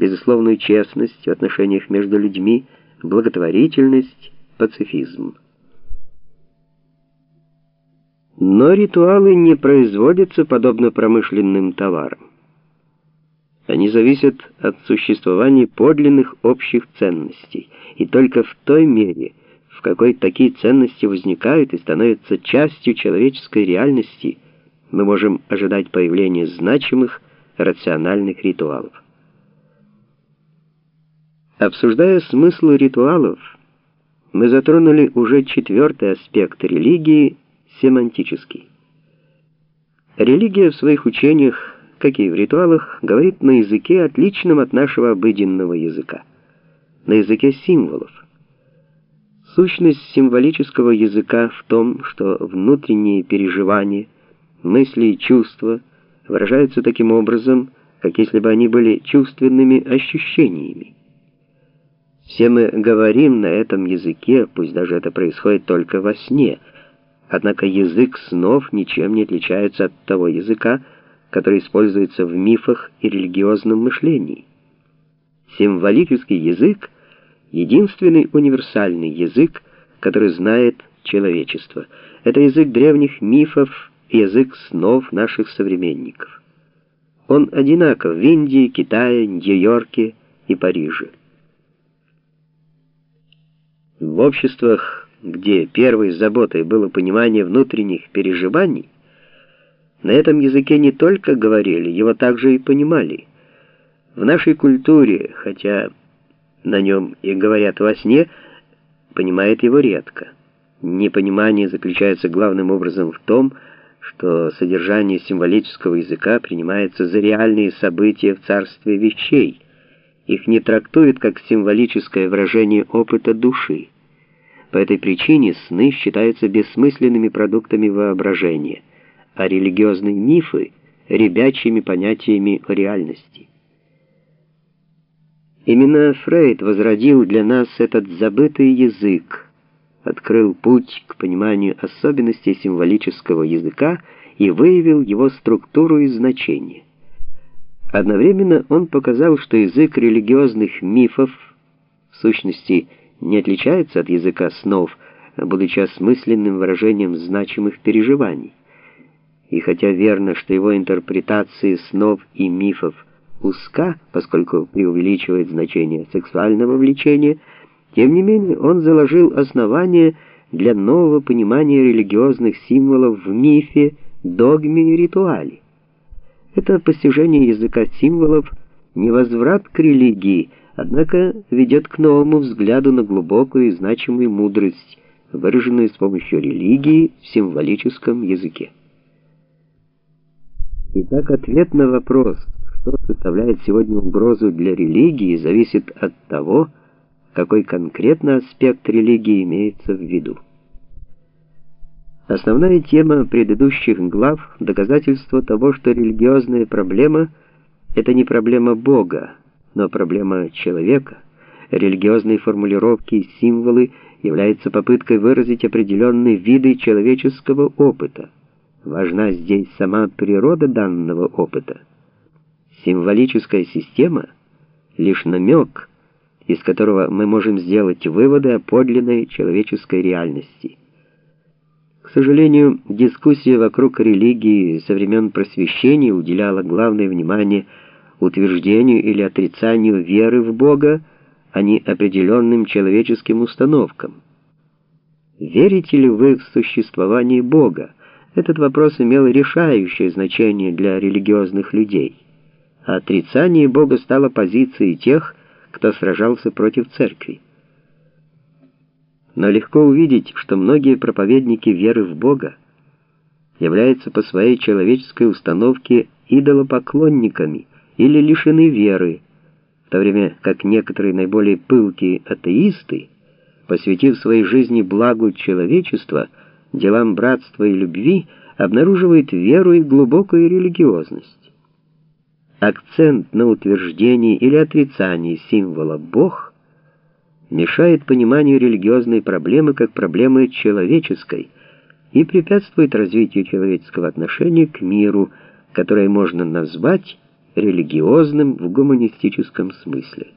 безусловную честность в отношениях между людьми, благотворительность, пацифизм. Но ритуалы не производятся подобно промышленным товарам. Они зависят от существования подлинных общих ценностей, и только в той мере, в какой такие ценности возникают и становятся частью человеческой реальности, мы можем ожидать появления значимых рациональных ритуалов. Обсуждая смысл ритуалов, мы затронули уже четвертый аспект религии — семантический. Религия в своих учениях, как и в ритуалах, говорит на языке, отличном от нашего обыденного языка, на языке символов. Сущность символического языка в том, что внутренние переживания, мысли и чувства выражаются таким образом, как если бы они были чувственными ощущениями. Все мы говорим на этом языке, пусть даже это происходит только во сне, однако язык снов ничем не отличается от того языка, который используется в мифах и религиозном мышлении. Символический язык — единственный универсальный язык, который знает человечество. Это язык древних мифов и язык снов наших современников. Он одинаков в Индии, Китае, Нью-Йорке и Париже. В обществах, где первой заботой было понимание внутренних переживаний, на этом языке не только говорили, его также и понимали. В нашей культуре, хотя на нем и говорят во сне, понимает его редко. Непонимание заключается главным образом в том, что содержание символического языка принимается за реальные события в царстве вещей – их не трактуют как символическое выражение опыта души. По этой причине сны считаются бессмысленными продуктами воображения, а религиозные мифы — ребячьими понятиями реальности. Именно Фрейд возродил для нас этот забытый язык, открыл путь к пониманию особенностей символического языка и выявил его структуру и значение. Одновременно он показал, что язык религиозных мифов в сущности не отличается от языка снов, будучи осмысленным выражением значимых переживаний. И хотя верно, что его интерпретации снов и мифов узка, поскольку преувеличивает значение сексуального влечения, тем не менее он заложил основание для нового понимания религиозных символов в мифе, догме и ритуале. Это постижение языка символов не возврат к религии, однако ведет к новому взгляду на глубокую и значимую мудрость, выраженную с помощью религии в символическом языке. Итак, ответ на вопрос, что составляет сегодня угрозу для религии, зависит от того, какой конкретно аспект религии имеется в виду. Основная тема предыдущих глав — доказательство того, что религиозная проблема — это не проблема Бога, но проблема человека. Религиозные формулировки и символы являются попыткой выразить определенные виды человеческого опыта. Важна здесь сама природа данного опыта. Символическая система — лишь намек, из которого мы можем сделать выводы о подлинной человеческой реальности. К сожалению, дискуссия вокруг религии со времен просвещения уделяла главное внимание утверждению или отрицанию веры в Бога, а не определенным человеческим установкам. Верите ли вы в существование Бога? Этот вопрос имел решающее значение для религиозных людей. А отрицание Бога стало позицией тех, кто сражался против церкви. Но легко увидеть, что многие проповедники веры в Бога являются по своей человеческой установке идолопоклонниками или лишены веры, в то время как некоторые наиболее пылкие атеисты, посвятив своей жизни благу человечества, делам братства и любви, обнаруживают веру и глубокую религиозность. Акцент на утверждении или отрицании символа «Бог» мешает пониманию религиозной проблемы как проблемы человеческой и препятствует развитию человеческого отношения к миру, которое можно назвать религиозным в гуманистическом смысле.